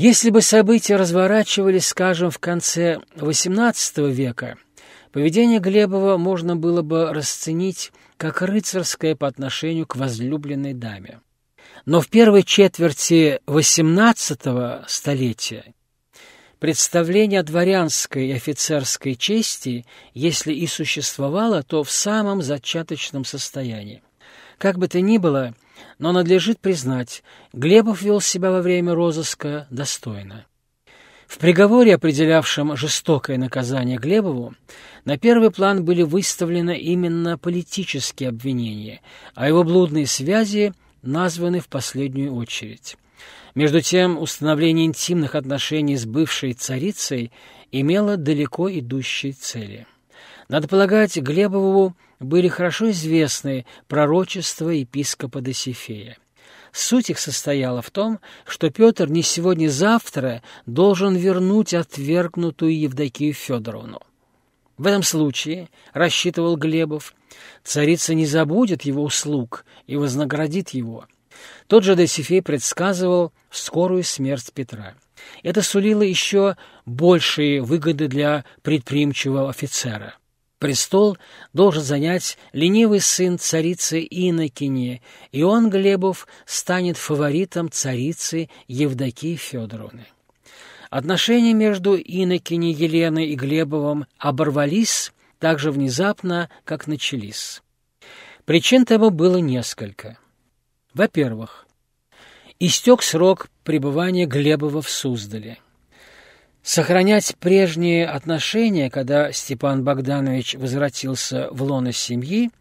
Если бы события разворачивались, скажем, в конце XVIII века, поведение Глебова можно было бы расценить как рыцарское по отношению к возлюбленной даме. Но в первой четверти XVIII столетия представление о дворянской и офицерской чести, если и существовало, то в самом зачаточном состоянии. Как бы то ни было, но надлежит признать, Глебов вел себя во время розыска достойно. В приговоре, определявшем жестокое наказание Глебову, на первый план были выставлены именно политические обвинения, а его блудные связи названы в последнюю очередь. Между тем, установление интимных отношений с бывшей царицей имело далеко идущие цели. Надо полагать, Глебову были хорошо известны пророчества епископа Досифея. Суть их состояла в том, что Петр не сегодня-завтра должен вернуть отвергнутую Евдокию Федоровну. В этом случае, рассчитывал Глебов, царица не забудет его услуг и вознаградит его. Тот же Досифей предсказывал скорую смерть Петра. Это сулило еще большие выгоды для предприимчивого офицера. Престол должен занять ленивый сын царицы Инокини, и он, Глебов, станет фаворитом царицы Евдокии Федоровны. Отношения между Инокини Еленой и Глебовым оборвались так же внезапно, как начались. Причин тому было несколько. Во-первых, истек срок пребывания Глебова в Суздале – Сохранять прежние отношения, когда Степан Богданович возвратился в лоно семьи,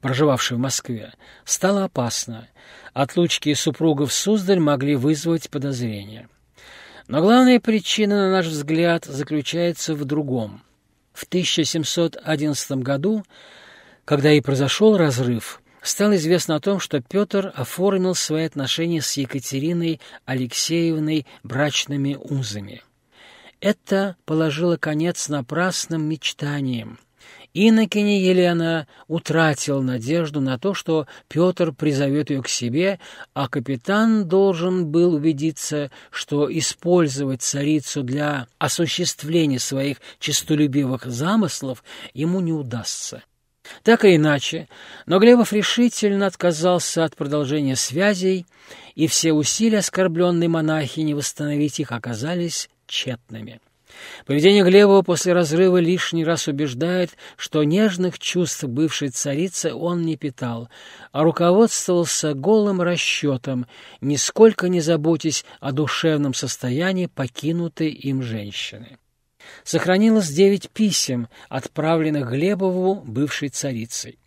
проживавшей в Москве, стало опасно. Отлучки супругов Суздаль могли вызвать подозрения. Но главная причина, на наш взгляд, заключается в другом. В 1711 году, когда и произошел разрыв, стало известно о том, что Петр оформил свои отношения с Екатериной Алексеевной брачными узами. Это положило конец напрасным мечтаниям. Иннокене Елена утратил надежду на то, что Петр призовет ее к себе, а капитан должен был убедиться, что использовать царицу для осуществления своих честолюбивых замыслов ему не удастся. Так и иначе, но Глебов решительно отказался от продолжения связей, и все усилия оскорбленной монахини восстановить их оказались тщетными. Поведение Глебова после разрыва лишний раз убеждает, что нежных чувств бывшей царицы он не питал, а руководствовался голым расчетом, нисколько не заботясь о душевном состоянии покинутой им женщины. Сохранилось девять писем, отправленных Глебову бывшей царицей.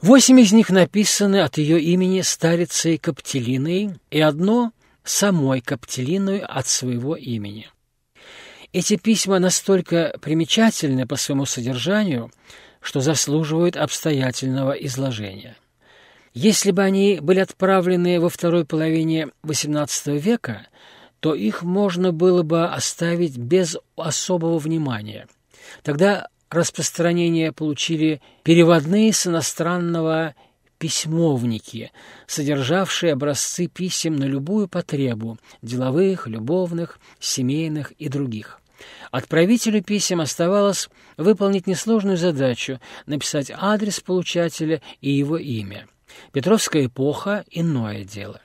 Восемь из них написаны от ее имени старицей Каптелиной и одно — самой Каптелиной от своего имени. Эти письма настолько примечательны по своему содержанию, что заслуживают обстоятельного изложения. Если бы они были отправлены во второй половине XVIII века, то их можно было бы оставить без особого внимания. Тогда распространение получили переводные с иностранного письмовники, содержавшие образцы писем на любую потребу – деловых, любовных, семейных и других. Отправителю писем оставалось выполнить несложную задачу – написать адрес получателя и его имя. Петровская эпоха – иное дело.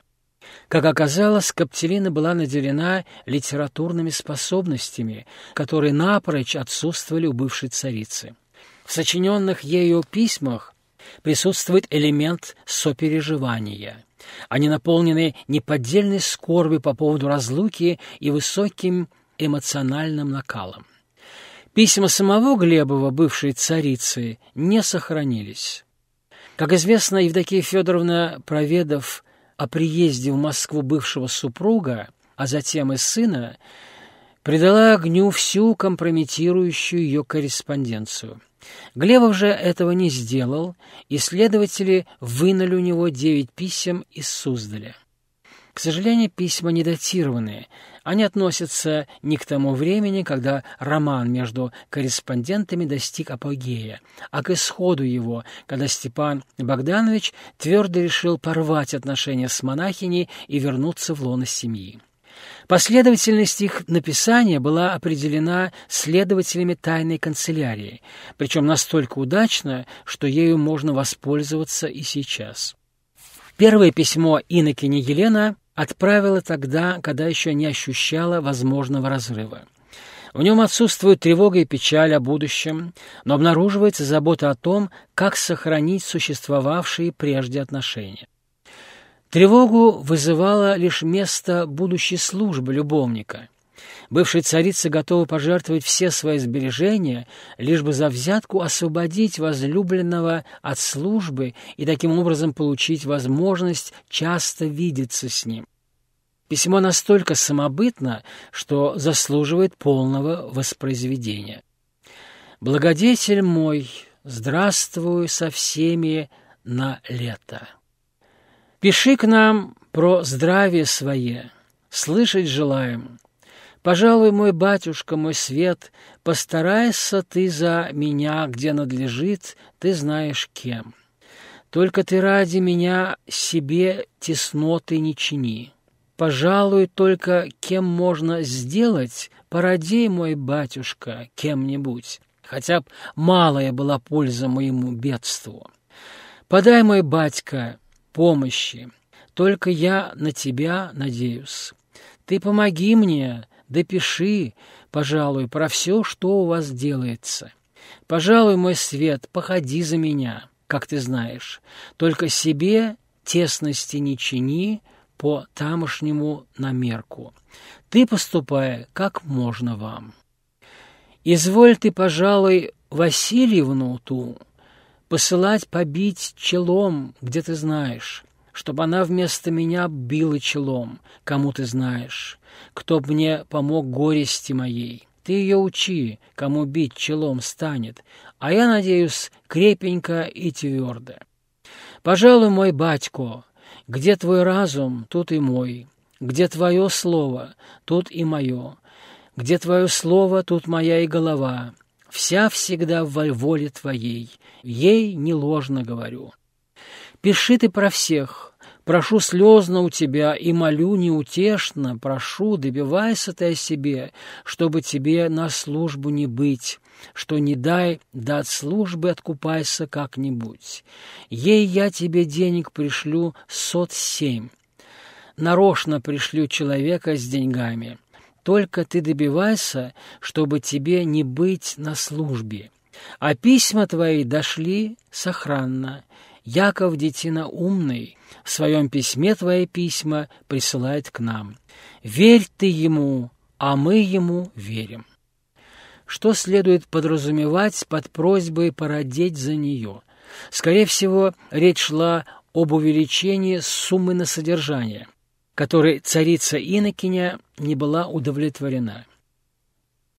Как оказалось, Каптелина была наделена литературными способностями, которые напрочь отсутствовали у бывшей царицы. В сочиненных ею письмах присутствует элемент сопереживания. Они наполнены неподдельной скорбью по поводу разлуки и высоким эмоциональным накалом. Письма самого Глебова, бывшей царицы, не сохранились. Как известно, Евдокия Федоровна, проведав о приезде в Москву бывшего супруга, а затем и сына, придала огню всю компрометирующую ее корреспонденцию. Глебов же этого не сделал, и следователи вынули у него девять писем из Суздаля. К сожалению, письма не датированные. Они относятся не к тому времени, когда роман между корреспондентами достиг апогея, а к исходу его, когда Степан Богданович твердо решил порвать отношения с монахиней и вернуться в лоно семьи. Последовательность их написания была определена следователями тайной канцелярии, причем настолько удачно, что ею можно воспользоваться и сейчас. Первое письмо инокиня Елена отправила тогда, когда еще не ощущала возможного разрыва. В нем отсутствует тревога и печаль о будущем, но обнаруживается забота о том, как сохранить существовавшие прежде отношения. Тревогу вызывало лишь место будущей службы любовника. Бывшая царица готова пожертвовать все свои сбережения, лишь бы за взятку освободить возлюбленного от службы и таким образом получить возможность часто видеться с ним. Письмо настолько самобытно, что заслуживает полного воспроизведения. «Благодетель мой, здравствуй со всеми на лето». Пиши к нам про здравие свое, слышать желаем. Пожалуй, мой батюшка, мой свет, постарайся ты за меня, где надлежит, ты знаешь кем. Только ты ради меня себе тесноты не чини. Пожалуй, только кем можно сделать, породей, мой батюшка, кем-нибудь, хотя б малая была польза моему бедству. Подай, мой батька, помощи. Только я на тебя надеюсь. Ты помоги мне, допиши, пожалуй, про все, что у вас делается. Пожалуй, мой свет, походи за меня, как ты знаешь. Только себе тесности не чини по тамошнему намерку. Ты поступай, как можно вам. Изволь ты, пожалуй, Васильевну ту, посылать побить челом, где ты знаешь, чтобы она вместо меня била челом, кому ты знаешь, кто б мне помог горести моей. Ты ее учи, кому бить челом станет, а я, надеюсь, крепенько и твердо. Пожалуй, мой батько, где твой разум, тут и мой, где твое слово, тут и мое, где твое слово, тут моя и голова, вся всегда в воле твоей, ей не ложно говорю. Пиши ты про всех, прошу слезно у тебя и молю неутешно, прошу, добивайся ты о себе, чтобы тебе на службу не быть, что не дай, да от службы откупайся как-нибудь. Ей я тебе денег пришлю сот семь. Нарочно пришлю человека с деньгами. Только ты добивайся, чтобы тебе не быть на службе. А письма твои дошли сохранно. Яков детина умный, в своем письме твои письма присылает к нам. Верь ты ему, а мы ему верим. Что следует подразумевать под просьбой породеть за нее? Скорее всего, речь шла об увеличении суммы на содержание, которой царица Инокиня не была удовлетворена.